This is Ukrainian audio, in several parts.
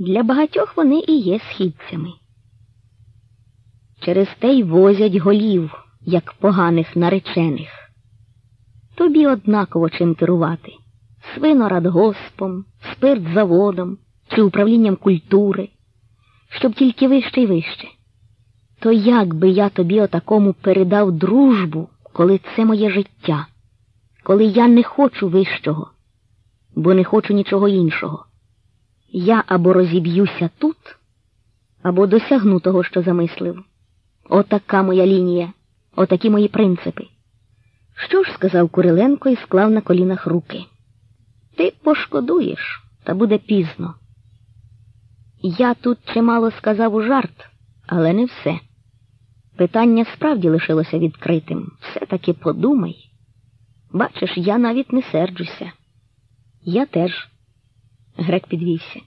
Для багатьох вони і є східцями. Через те й возять голів, як поганих наречених. Тобі однаково чим керувати свинорадгоспом, спиртзаводом чи управлінням культури, щоб тільки вище й вище. То як би я тобі отакому передав дружбу, коли це моє життя, коли я не хочу вищого, бо не хочу нічого іншого. Я або розіб'юся тут, або досягну того, що замислив. Отака моя лінія, отакі мої принципи. Що ж, сказав Куриленко і склав на колінах руки. Ти пошкодуєш, та буде пізно. Я тут чимало сказав у жарт, але не все. Питання справді лишилося відкритим. Все-таки подумай. Бачиш, я навіть не серджуся. Я теж. Грек підвівся.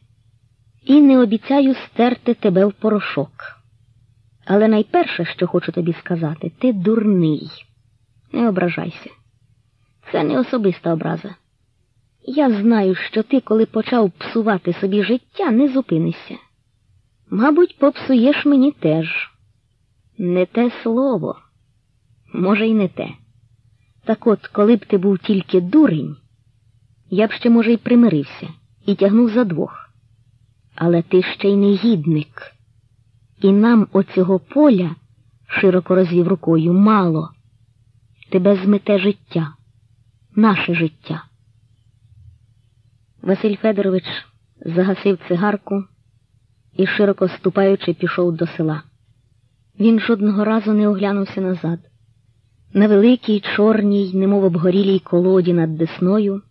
І не обіцяю стерти тебе в порошок. Але найперше, що хочу тобі сказати, ти дурний. Не ображайся. Це не особиста образа. Я знаю, що ти, коли почав псувати собі життя, не зупинишся. Мабуть, попсуєш мені теж. Не те слово, може, й не те. Так от, коли б ти був тільки дурень, я б ще, може, й примирився і тягнув за двох. Але ти ще й негідник. І нам оцього поля, широко розвів рукою, мало. Тебе змете життя, наше життя. Василь Федорович загасив цигарку і, широко ступаючи, пішов до села. Він жодного разу не оглянувся назад. На великій, чорній, немов обгорілій колоді над десною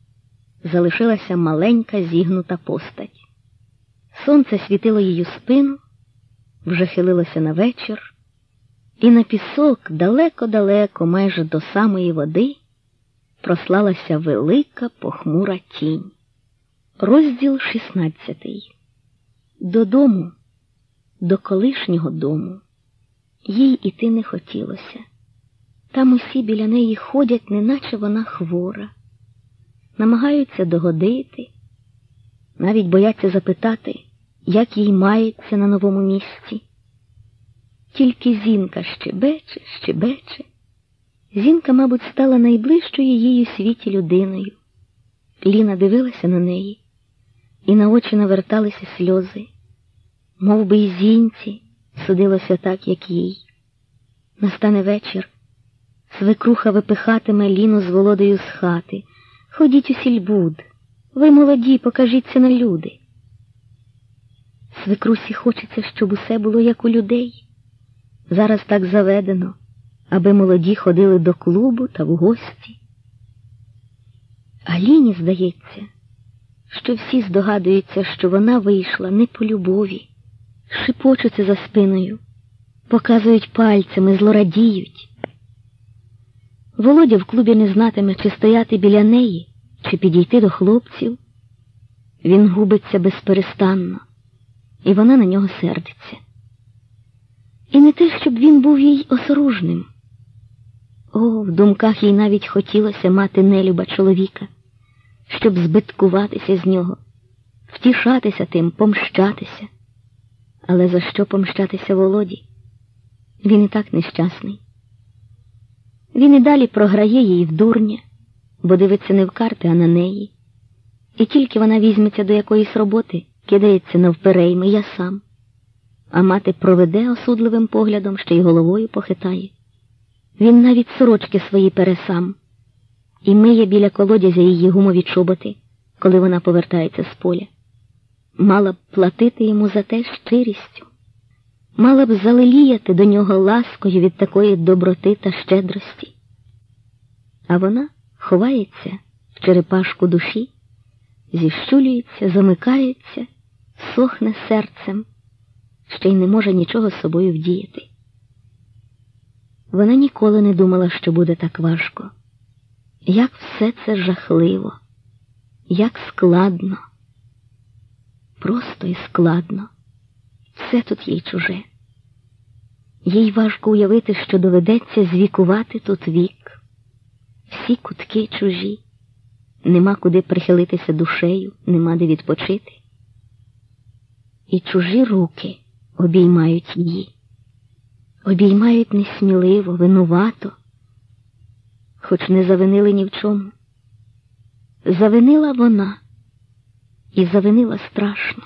залишилася маленька зігнута постать. Сонце світило її спину, вже хилилося на вечір, і на пісок далеко-далеко, майже до самої води, прослалася велика похмура тінь. Розділ шістнадцятий. Додому, до колишнього дому, їй іти не хотілося. Там усі біля неї ходять, неначе вона хвора, намагаються догодити, навіть бояться запитати, як їй мається на новому місці. Тільки зінка щебече, щебече. Зінка, мабуть, стала найближчою їй у світі людиною. Ліна дивилася на неї, і на очі наверталися сльози, Мов би, й зінці судилося так, як їй. Настане вечір. Свекруха випихатиме Ліну з володою з хати. Ходіть у сільбуд. Ви молоді, покажіться на люди. Свекрусі хочеться, щоб усе було як у людей. Зараз так заведено, аби молоді ходили до клубу та в гості. А Ліні здається, що всі здогадуються, що вона вийшла не по любові, шипочуться за спиною, показують пальцями, злорадіють. Володя в клубі не знатиме, чи стояти біля неї, чи підійти до хлопців. Він губиться безперестанно, і вона на нього сердиться. І не те, щоб він був їй осоружним. О, в думках їй навіть хотілося мати нелюба чоловіка, щоб збиткуватися з нього, втішатися тим, помщатися. Але за що помщатися Володі? Він і так нещасний. Він і далі програє її в дурня, бо дивиться не в карти, а на неї. І тільки вона візьметься до якоїсь роботи, кидається навперейми я сам, а мати проведе осудливим поглядом, ще й головою похитає. Він навіть сорочки свої пере сам і миє біля колодязя її гумові чоботи, коли вона повертається з поля. Мала б платити йому за те щирістю, мала б залеліяти до нього ласкою від такої доброти та щедрості. А вона ховається в черепашку душі, зіщулюється, замикається, сохне серцем, ще й не може нічого з собою вдіяти. Вона ніколи не думала, що буде так важко. Як все це жахливо, як складно, просто і складно, все тут їй чуже. Їй важко уявити, що доведеться звікувати тут вік. Всі кутки чужі, нема куди прихилитися душею, нема де відпочити. і чужі руки обіймають її, обіймають несміливо, винувато, хоч не завинили ні в чому. Завинила вона і завинила страшно.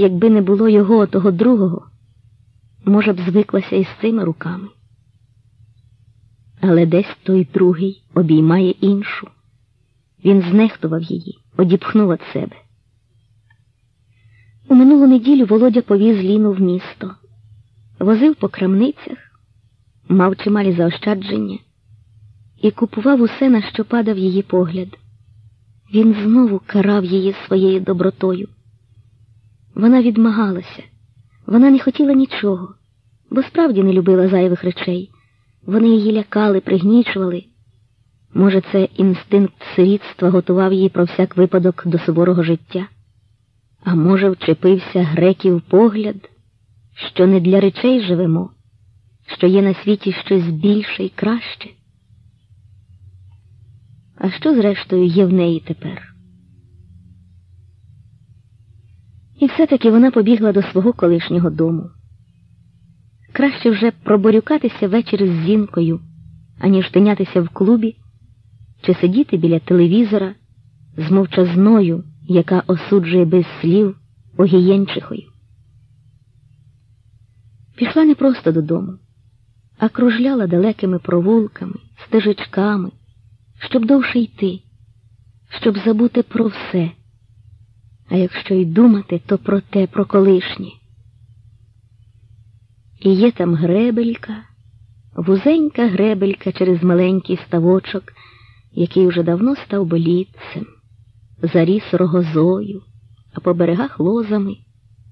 Якби не було його того другого, може б звиклася із цими руками. Але десь той другий обіймає іншу. Він знехтував її, одіпхнув від себе. У минулу неділю Володя повіз Ліну в місто, возив по крамницях, мав чималі заощадження і купував усе, на що падав її погляд. Він знову карав її своєю добротою. Вона відмагалася, вона не хотіла нічого, бо справді не любила зайвих речей. Вони її лякали, пригнічували. Може, це інстинкт сирітства готував її про всяк випадок до суворого життя, а може, вчепився греків погляд, що не для речей живемо, що є на світі щось більше і краще. А що, зрештою, є в неї тепер? І все-таки вона побігла до свого колишнього дому. Краще вже проборюкатися ввечері з зінкою, аніж тинятися в клубі чи сидіти біля телевізора з мовчазною, яка осуджує без слів огієнчихою. Пішла не просто додому, а кружляла далекими провулками, стежечками, щоб довше йти, щоб забути про все. А якщо й думати, то про те, про колишнє. І є там гребелька, вузенька гребелька через маленький ставочок, який уже давно став болітцем, заріс рогозою, а по берегах лозами.